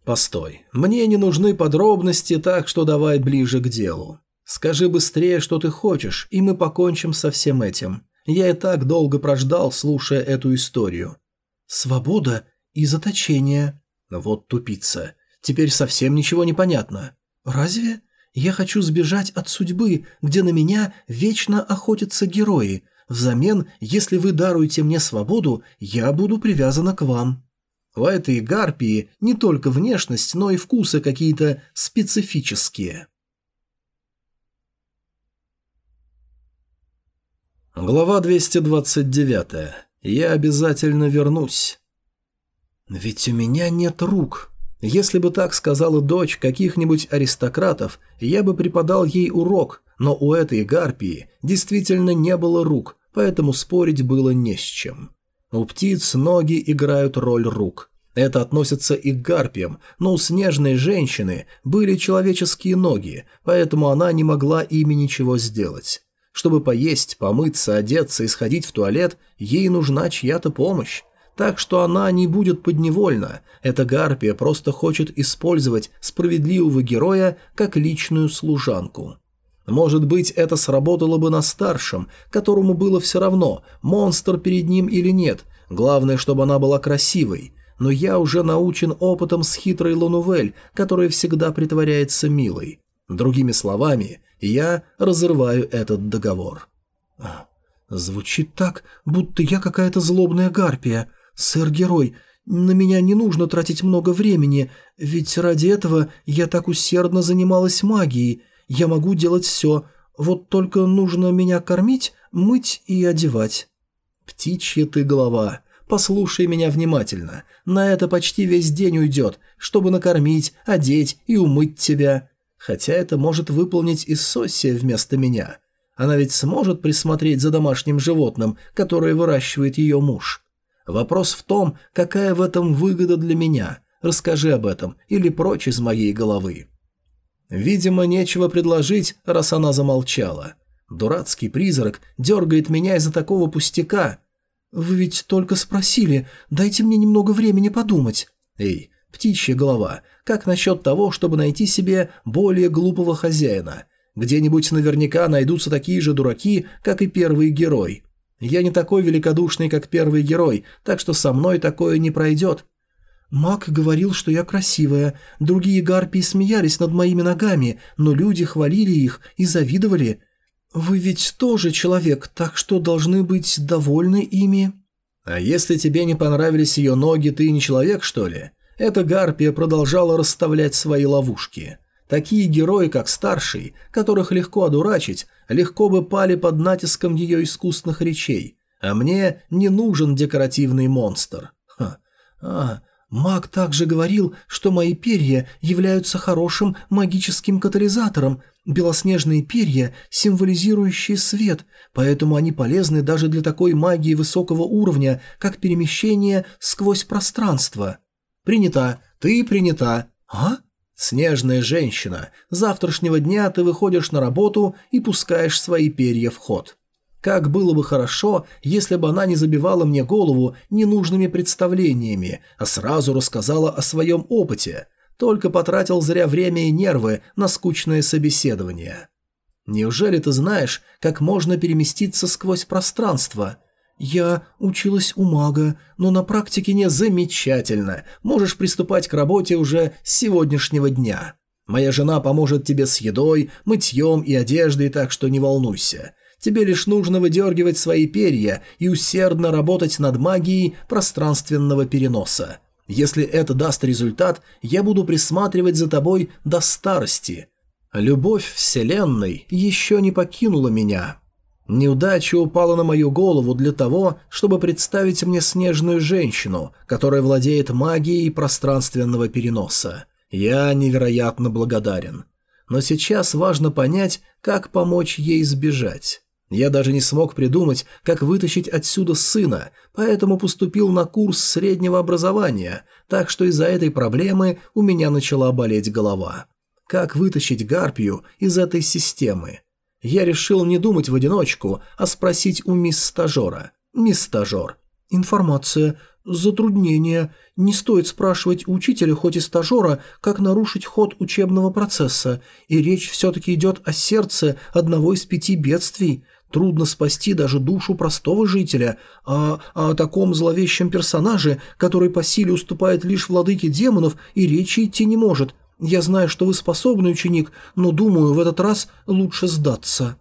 Постой, мне не нужны подробности, так что давай ближе к делу. Скажи быстрее, что ты хочешь, и мы покончим со всем этим. Я и так долго прождал, слушая эту историю. Свобода и заточение. Вот тупица. Теперь совсем ничего не понятно. Разве? Я хочу сбежать от судьбы, где на меня вечно охотятся герои. Взамен, если вы даруете мне свободу, я буду привязана к вам. У этой гарпии не только внешность, но и вкусы какие-то специфические. Глава 229. Я обязательно вернусь. Ведь у меня нет рук. Если бы так сказала дочь каких-нибудь аристократов, я бы преподал ей урок, но у этой гарпии действительно не было рук, поэтому спорить было не с чем. У птиц ноги играют роль рук. Это относится и к гарпиям, но у снежной женщины были человеческие ноги, поэтому она не могла ими ничего сделать. Чтобы поесть, помыться, одеться и сходить в туалет, ей нужна чья-то помощь. Так что она не будет подневольна. Эта гарпия просто хочет использовать справедливого героя как личную служанку. Может быть, это сработало бы на старшем, которому было все равно, монстр перед ним или нет, главное, чтобы она была красивой. Но я уже научен опытом с хитрой Лунувель, которая всегда притворяется милой. Другими словами, я разрываю этот договор. Звучит так, будто я какая-то злобная гарпия. Сэр-герой, на меня не нужно тратить много времени, ведь ради этого я так усердно занималась магией. Я могу делать все, вот только нужно меня кормить, мыть и одевать. Птичья ты голова. Послушай меня внимательно. На это почти весь день уйдет, чтобы накормить, одеть и умыть тебя. Хотя это может выполнить и Соссия вместо меня. Она ведь сможет присмотреть за домашним животным, которое выращивает ее муж. Вопрос в том, какая в этом выгода для меня. Расскажи об этом или прочь из моей головы. Видимо, нечего предложить, раз она замолчала. Дурацкий призрак дергает меня из-за такого пустяка. Вы ведь только спросили, дайте мне немного времени подумать. Эй, птичья голова, как насчет того, чтобы найти себе более глупого хозяина? Где-нибудь наверняка найдутся такие же дураки, как и первый герой. Я не такой великодушный, как первый герой, так что со мной такое не пройдет. Маг говорил, что я красивая. Другие гарпии смеялись над моими ногами, но люди хвалили их и завидовали. Вы ведь тоже человек, так что должны быть довольны ими. А если тебе не понравились ее ноги, ты не человек, что ли? Эта гарпия продолжала расставлять свои ловушки. Такие герои, как Старший, которых легко одурачить, легко бы пали под натиском ее искусных речей. А мне не нужен декоративный монстр. Ха. А, Маг также говорил, что мои перья являются хорошим магическим катализатором, белоснежные перья, символизирующие свет, поэтому они полезны даже для такой магии высокого уровня, как перемещение сквозь пространство. Принята. Ты принята. А? Снежная женщина. Завтрашнего дня ты выходишь на работу и пускаешь свои перья в ход. Как было бы хорошо, если бы она не забивала мне голову ненужными представлениями, а сразу рассказала о своем опыте. Только потратил зря время и нервы на скучное собеседование. Неужели ты знаешь, как можно переместиться сквозь пространство? Я училась у мага, но на практике не замечательно. Можешь приступать к работе уже с сегодняшнего дня. Моя жена поможет тебе с едой, мытьем и одеждой, так что не волнуйся. Тебе лишь нужно выдергивать свои перья и усердно работать над магией пространственного переноса. Если это даст результат, я буду присматривать за тобой до старости. Любовь Вселенной еще не покинула меня. Неудача упала на мою голову для того, чтобы представить мне снежную женщину, которая владеет магией пространственного переноса. Я невероятно благодарен. Но сейчас важно понять, как помочь ей избежать. Я даже не смог придумать, как вытащить отсюда сына, поэтому поступил на курс среднего образования, так что из-за этой проблемы у меня начала болеть голова. Как вытащить Гарпию из этой системы? Я решил не думать в одиночку, а спросить у мисс стажера. Мисс стажер. Информация. Затруднение. Не стоит спрашивать у учителя, хоть и стажера, как нарушить ход учебного процесса, и речь все-таки идет о сердце одного из пяти бедствий – Трудно спасти даже душу простого жителя, а, а о таком зловещем персонаже, который по силе уступает лишь владыке демонов и речи идти не может. Я знаю, что вы способный ученик, но думаю, в этот раз лучше сдаться».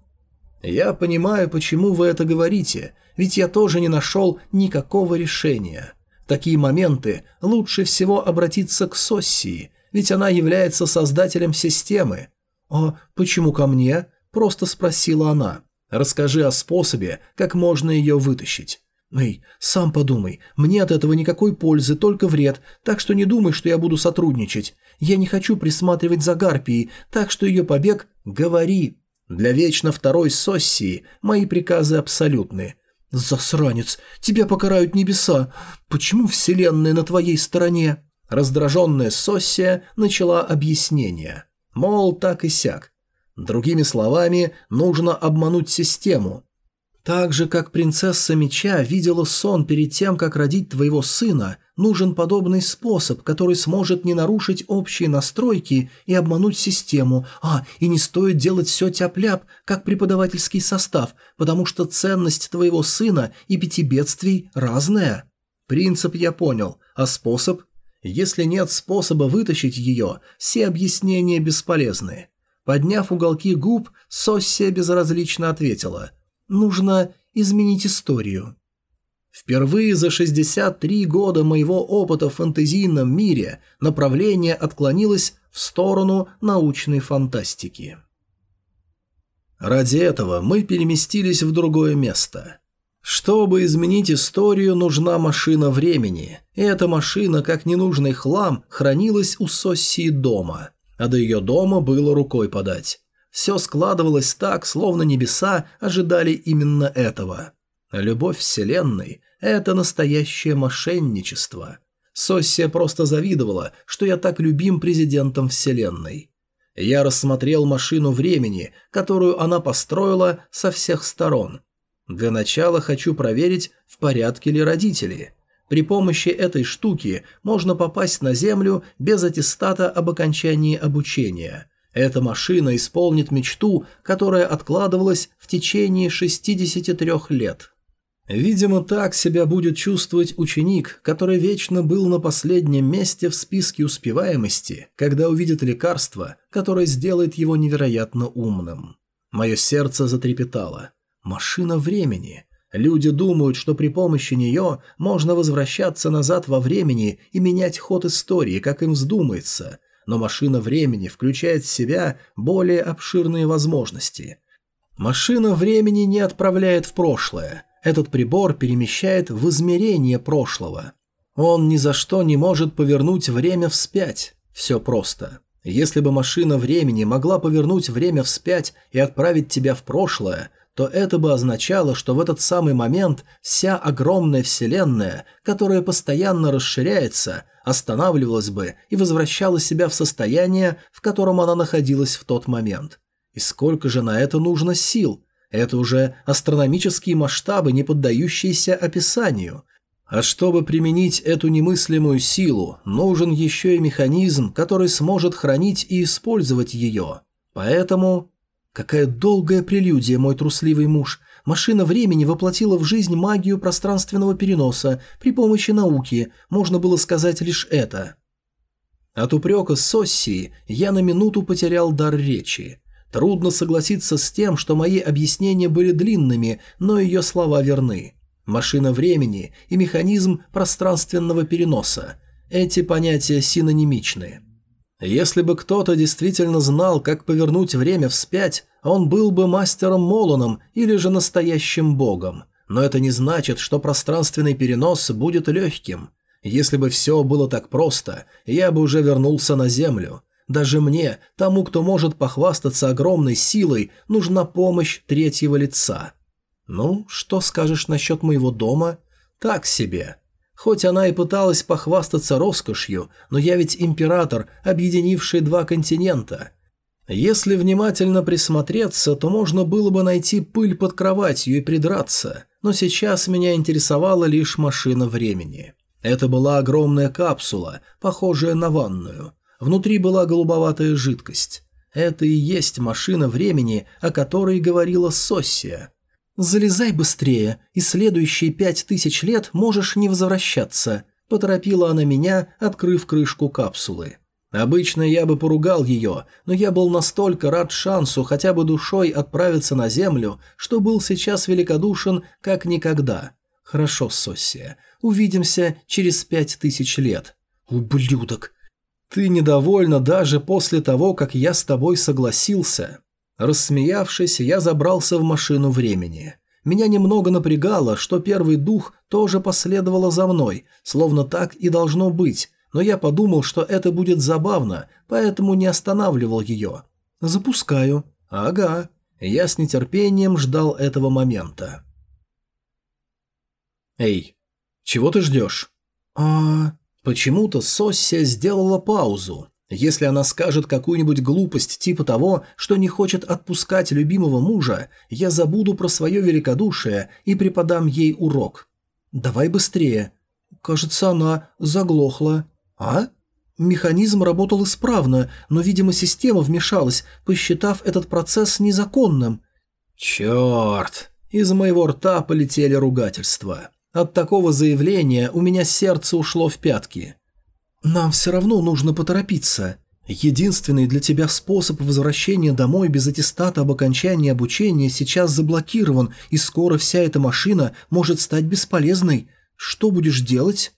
«Я понимаю, почему вы это говорите, ведь я тоже не нашел никакого решения. В такие моменты лучше всего обратиться к Соссии, ведь она является создателем системы». «А почему ко мне?» – просто спросила она. «Расскажи о способе, как можно ее вытащить». «Эй, сам подумай, мне от этого никакой пользы, только вред, так что не думай, что я буду сотрудничать. Я не хочу присматривать за Гарпией, так что ее побег – говори. Для вечно второй Соссии мои приказы абсолютны. Засранец, тебя покарают небеса. Почему вселенная на твоей стороне?» Раздраженная Соссия начала объяснение. Мол, так и сяк. Другими словами, нужно обмануть систему. Так же, как принцесса меча видела сон перед тем, как родить твоего сына, нужен подобный способ, который сможет не нарушить общие настройки и обмануть систему. А, и не стоит делать все тяп-ляп, как преподавательский состав, потому что ценность твоего сына и пяти бедствий разная. Принцип я понял, а способ? Если нет способа вытащить ее, все объяснения бесполезны. Подняв уголки губ, Соссия безразлично ответила – Нужно изменить историю. Впервые за 63 года моего опыта в фэнтезийном мире направление отклонилось в сторону научной фантастики. Ради этого мы переместились в другое место. Чтобы изменить историю, нужна машина времени, и эта машина, как ненужный хлам, хранилась у Соссии дома, а до ее дома было рукой подать. Все складывалось так, словно небеса ожидали именно этого. Любовь Вселенной – это настоящее мошенничество. Соссия просто завидовала, что я так любим президентом Вселенной. Я рассмотрел машину времени, которую она построила со всех сторон. Для начала хочу проверить, в порядке ли родители. При помощи этой штуки можно попасть на Землю без аттестата об окончании обучения – эта машина исполнит мечту, которая откладывалась в течение 63 лет. Видимо, так себя будет чувствовать ученик, который вечно был на последнем месте в списке успеваемости, когда увидит лекарство, которое сделает его невероятно умным. Мое сердце затрепетало. Машина времени. Люди думают, что при помощи нее можно возвращаться назад во времени и менять ход истории, как им вздумается, но машина времени включает в себя более обширные возможности. Машина времени не отправляет в прошлое. Этот прибор перемещает в измерение прошлого. Он ни за что не может повернуть время вспять. Все просто. Если бы машина времени могла повернуть время вспять и отправить тебя в прошлое, то это бы означало, что в этот самый момент вся огромная вселенная, которая постоянно расширяется, останавливалась бы и возвращала себя в состояние, в котором она находилась в тот момент. И сколько же на это нужно сил? Это уже астрономические масштабы, не поддающиеся описанию. А чтобы применить эту немыслимую силу, нужен еще и механизм, который сможет хранить и использовать ее. Поэтому Какая долгая прелюдия, мой трусливый муж. Машина времени воплотила в жизнь магию пространственного переноса при помощи науки, можно было сказать лишь это. От упрека Соссии я на минуту потерял дар речи. Трудно согласиться с тем, что мои объяснения были длинными, но ее слова верны. Машина времени и механизм пространственного переноса. Эти понятия синонимичны. Если бы кто-то действительно знал, как повернуть время вспять, он был бы мастером Молоном или же настоящим богом. Но это не значит, что пространственный перенос будет легким. Если бы все было так просто, я бы уже вернулся на Землю. Даже мне, тому, кто может похвастаться огромной силой, нужна помощь третьего лица. Ну, что скажешь насчет моего дома? Так себе. Хоть она и пыталась похвастаться роскошью, но я ведь император, объединивший два континента. Если внимательно присмотреться, то можно было бы найти пыль под кроватью и придраться, но сейчас меня интересовала лишь машина времени. Это была огромная капсула, похожая на ванную. Внутри была голубоватая жидкость. Это и есть машина времени, о которой говорила Соссия. «Залезай быстрее, и следующие пять тысяч лет можешь не возвращаться», – поторопила она меня, открыв крышку капсулы. Обычно я бы поругал ее, но я был настолько рад шансу хотя бы душой отправиться на землю, что был сейчас великодушен как никогда. Хорошо, Соссия, увидимся через пять тысяч лет. Ублюдок! Ты недовольна даже после того, как я с тобой согласился. Рассмеявшись, я забрался в машину времени. Меня немного напрягало, что первый дух тоже последовало за мной, словно так и должно быть, но я подумал, что это будет забавно, поэтому не останавливал ее. «Запускаю». «Ага». Я с нетерпением ждал этого момента. «Эй, чего ты ждешь?» «А...» Почему-то Соссия сделала паузу. Если она скажет какую-нибудь глупость типа того, что не хочет отпускать любимого мужа, я забуду про свое великодушие и преподам ей урок. «Давай быстрее». Кажется, она заглохла. «А?» Механизм работал исправно, но, видимо, система вмешалась, посчитав этот процесс незаконным. «Черт!» Из моего рта полетели ругательства. От такого заявления у меня сердце ушло в пятки. «Нам все равно нужно поторопиться. Единственный для тебя способ возвращения домой без аттестата об окончании обучения сейчас заблокирован, и скоро вся эта машина может стать бесполезной. Что будешь делать?»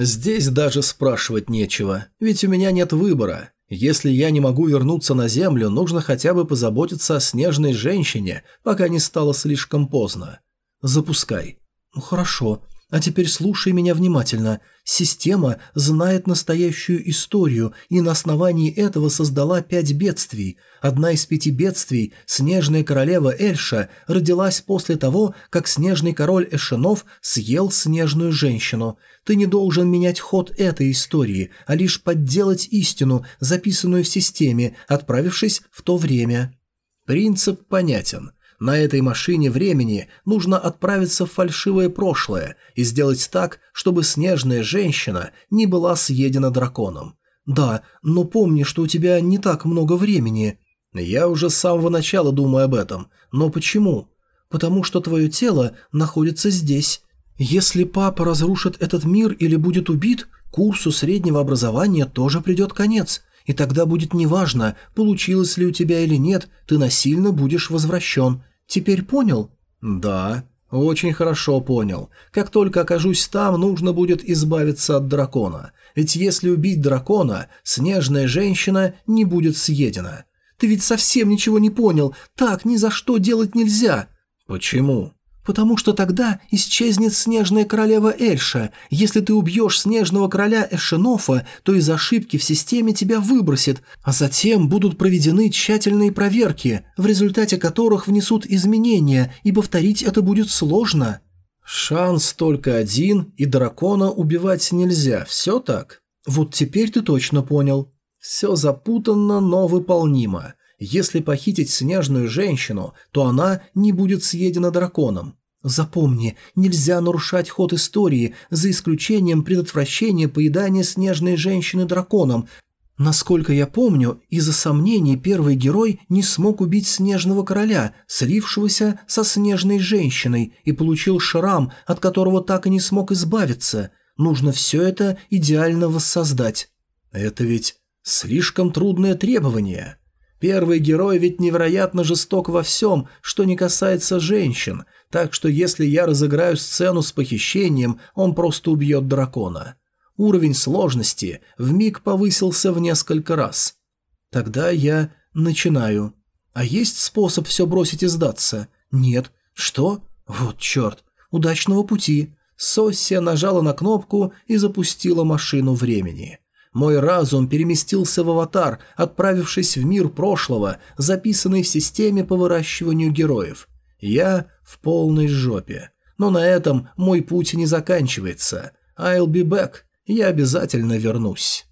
Здесь даже спрашивать нечего, ведь у меня нет выбора. Если я не могу вернуться на Землю, нужно хотя бы позаботиться о снежной женщине, пока не стало слишком поздно. Запускай. Ну хорошо. А теперь слушай меня внимательно. Система знает настоящую историю и на основании этого создала пять бедствий. Одна из пяти бедствий, снежная королева Эльша, родилась после того, как снежный король Эшенов съел снежную женщину. Ты не должен менять ход этой истории, а лишь подделать истину, записанную в системе, отправившись в то время. Принцип понятен – на этой машине времени нужно отправиться в фальшивое прошлое и сделать так, чтобы снежная женщина не была съедена драконом. Да, но помни, что у тебя не так много времени. Я уже с самого начала думаю об этом. Но почему? Потому что твое тело находится здесь. Если папа разрушит этот мир или будет убит, курсу среднего образования тоже придет конец. И тогда будет неважно, получилось ли у тебя или нет, ты насильно будешь возвращен. Теперь понял? Да, очень хорошо понял. Как только окажусь там, нужно будет избавиться от дракона. Ведь если убить дракона, снежная женщина не будет съедена. Ты ведь совсем ничего не понял. Так ни за что делать нельзя. Почему? «Потому что тогда исчезнет снежная королева Эльша. Если ты убьешь снежного короля Эшенофа, то из ошибки в системе тебя выбросит, а затем будут проведены тщательные проверки, в результате которых внесут изменения, и повторить это будет сложно». «Шанс только один, и дракона убивать нельзя, все так?» «Вот теперь ты точно понял». «Все запутанно, но выполнимо». Если похитить снежную женщину, то она не будет съедена драконом. Запомни, нельзя нарушать ход истории, за исключением предотвращения поедания снежной женщины драконом. Насколько я помню, из-за сомнений первый герой не смог убить снежного короля, слившегося со снежной женщиной, и получил шрам, от которого так и не смог избавиться. Нужно все это идеально воссоздать. Это ведь слишком трудное требование. Первый герой ведь невероятно жесток во всем, что не касается женщин, так что если я разыграю сцену с похищением, он просто убьет дракона. Уровень сложности в миг повысился в несколько раз. Тогда я начинаю. А есть способ все бросить и сдаться? Нет. Что? Вот черт. Удачного пути. Соссия нажала на кнопку и запустила машину времени. Мой разум переместился в аватар, отправившись в мир прошлого, записанный в системе по выращиванию героев. Я в полной жопе. Но на этом мой путь не заканчивается. I'll be back. Я обязательно вернусь.